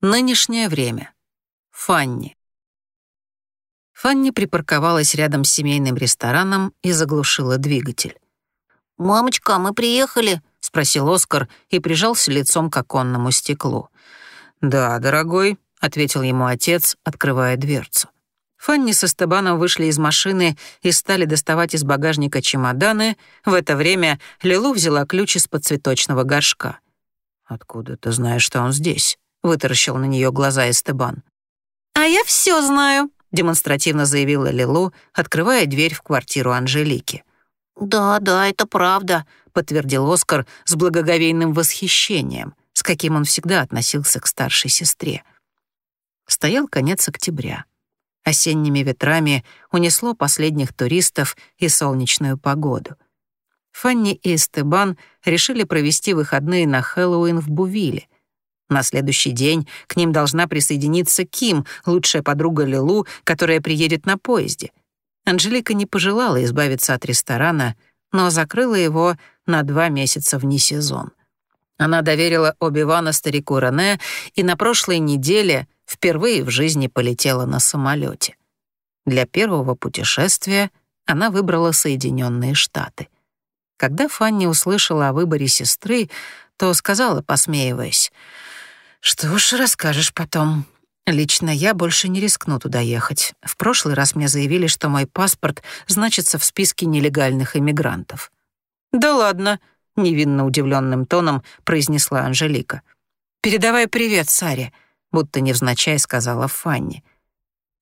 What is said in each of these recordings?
Нынешнее время. Фанни. Фанни припарковалась рядом с семейным рестораном и заглушила двигатель. «Мамочка, мы приехали», — спросил Оскар и прижался лицом к оконному стеклу. «Да, дорогой», — ответил ему отец, открывая дверцу. Фанни со Стебаном вышли из машины и стали доставать из багажника чемоданы. В это время Лилу взяла ключ из-под цветочного горшка. «Откуда ты знаешь, что он здесь?» — вытаращил на нее глаза Эстебан. «А я все знаю», — демонстративно заявила Лилу, открывая дверь в квартиру Анжелики. «Да, да, это правда», — подтвердил Оскар с благоговейным восхищением, с каким он всегда относился к старшей сестре. Стоял конец октября. Осенними ветрами унесло последних туристов и солнечную погоду. Фанни и Эстебан решили провести выходные на Хэллоуин в Бувиле — на следующий день к ним должна присоединиться Ким, лучшая подруга Лилу, которая приедет на поезде. Анжелика не пожелала избавиться от ресторана, но закрыла его на два месяца вне сезон. Она доверила Оби-Вана старику Рене и на прошлой неделе впервые в жизни полетела на самолете. Для первого путешествия она выбрала Соединенные Штаты. Когда Фанни услышала о выборе сестры, то сказала, посмеиваясь, «Что ж, расскажешь потом. Лично я больше не рискну туда ехать. В прошлый раз мне заявили, что мой паспорт значится в списке нелегальных иммигрантов». «Да ладно», — невинно удивленным тоном произнесла Анжелика. «Передавай привет Саре», — будто невзначай сказала Фанни.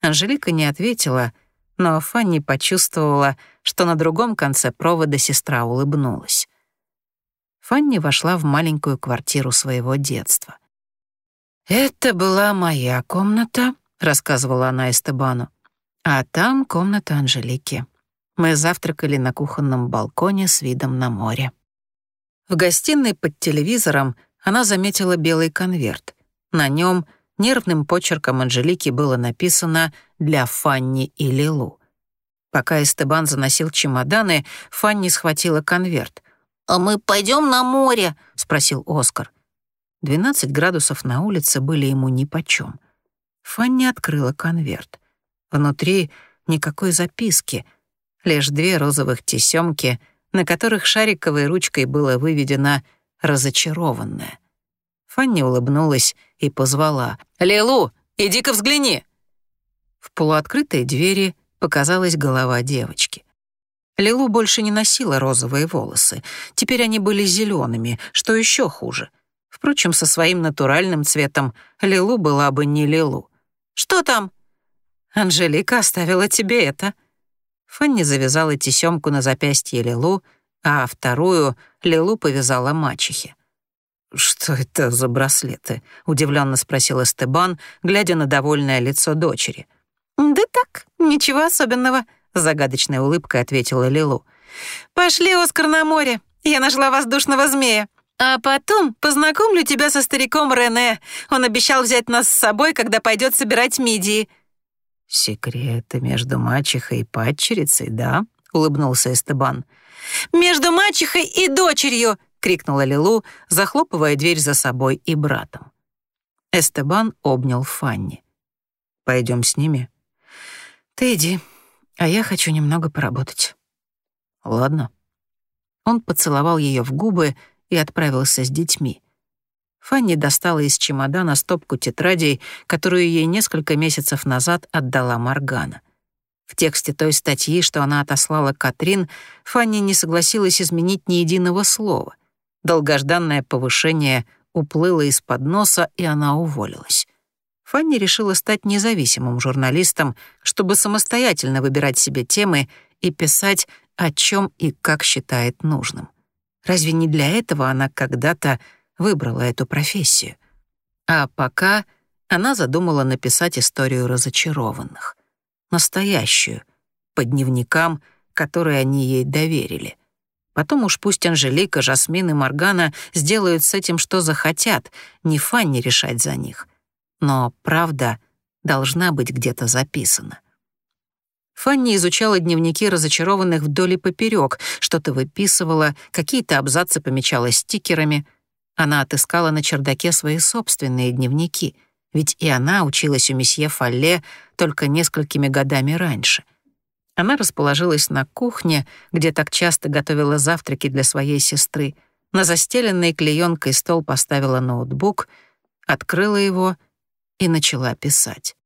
Анжелика не ответила, но Фанни почувствовала, что на другом конце провода сестра улыбнулась. Фанни вошла в маленькую квартиру своего детства — «Это была моя комната», — рассказывала она Эстебану. «А там комната Анжелики. Мы завтракали на кухонном балконе с видом на море». В гостиной под телевизором она заметила белый конверт. На нем нервным почерком Анжелики было написано «Для Фанни и Лилу». Пока Эстебан заносил чемоданы, Фанни схватила конверт. «А мы пойдем на море?» — спросил Оскар. 12 градусов на улице были ему нипочём. Фанни открыла конверт. Внутри никакой записки, лишь две розовых тесёмки, на которых шариковой ручкой было выведено «разочарованная». Фанни улыбнулась и позвала. «Лилу, иди-ка взгляни!» В полуоткрытой двери показалась голова девочки. Лилу больше не носила розовые волосы. Теперь они были зелеными, что еще хуже. Впрочем, со своим натуральным цветом Лилу была бы не Лилу. «Что там?» «Анжелика оставила тебе это». Фанни завязала тесемку на запястье Лилу, а вторую Лилу повязала мачехе. «Что это за браслеты?» — удивленно спросил Эстебан, глядя на довольное лицо дочери. «Да так, ничего особенного», — загадочной улыбкой ответила Лилу. «Пошли, Оскар, на море. Я нашла воздушного змея. А потом познакомлю тебя со стариком Рене. Он обещал взять нас с собой, когда пойдет собирать мидии». «Секреты между мачехой и падчерицей, да?» — улыбнулся Эстебан. «Между мачехой и дочерью!» — крикнула Лилу, захлопывая дверь за собой и братом. Эстебан обнял Фанни. Пойдем с ними?» «Ты иди, а я хочу немного поработать». «Ладно». Он поцеловал ее в губы, и отправился с детьми. Фанни достала из чемодана стопку тетрадей, которую ей несколько месяцев назад отдала Маргана. В тексте той статьи, что она отослала Катрин, Фанни не согласилась изменить ни единого слова. Долгожданное повышение уплыло из-под носа, и она уволилась. Фанни решила стать независимым журналистом, чтобы самостоятельно выбирать себе темы и писать, о чем и как считает нужным. Разве не для этого она когда-то выбрала эту профессию? А пока она задумала написать историю разочарованных. Настоящую, по дневникам, которые они ей доверили. Потом уж пусть Анжелика, Жасмин и Моргана сделают с этим, что захотят, не Фанни решать за них. Но правда должна быть где-то записана. Фанни изучала дневники разочарованных вдоль и поперек, что-то выписывала, какие-то абзацы помечала стикерами. Она отыскала на чердаке свои собственные дневники, ведь и она училась у месье Фалле только несколькими годами раньше. Она расположилась на кухне, где так часто готовила завтраки для своей сестры. На застеленный клеенкой стол поставила ноутбук, открыла его и начала писать.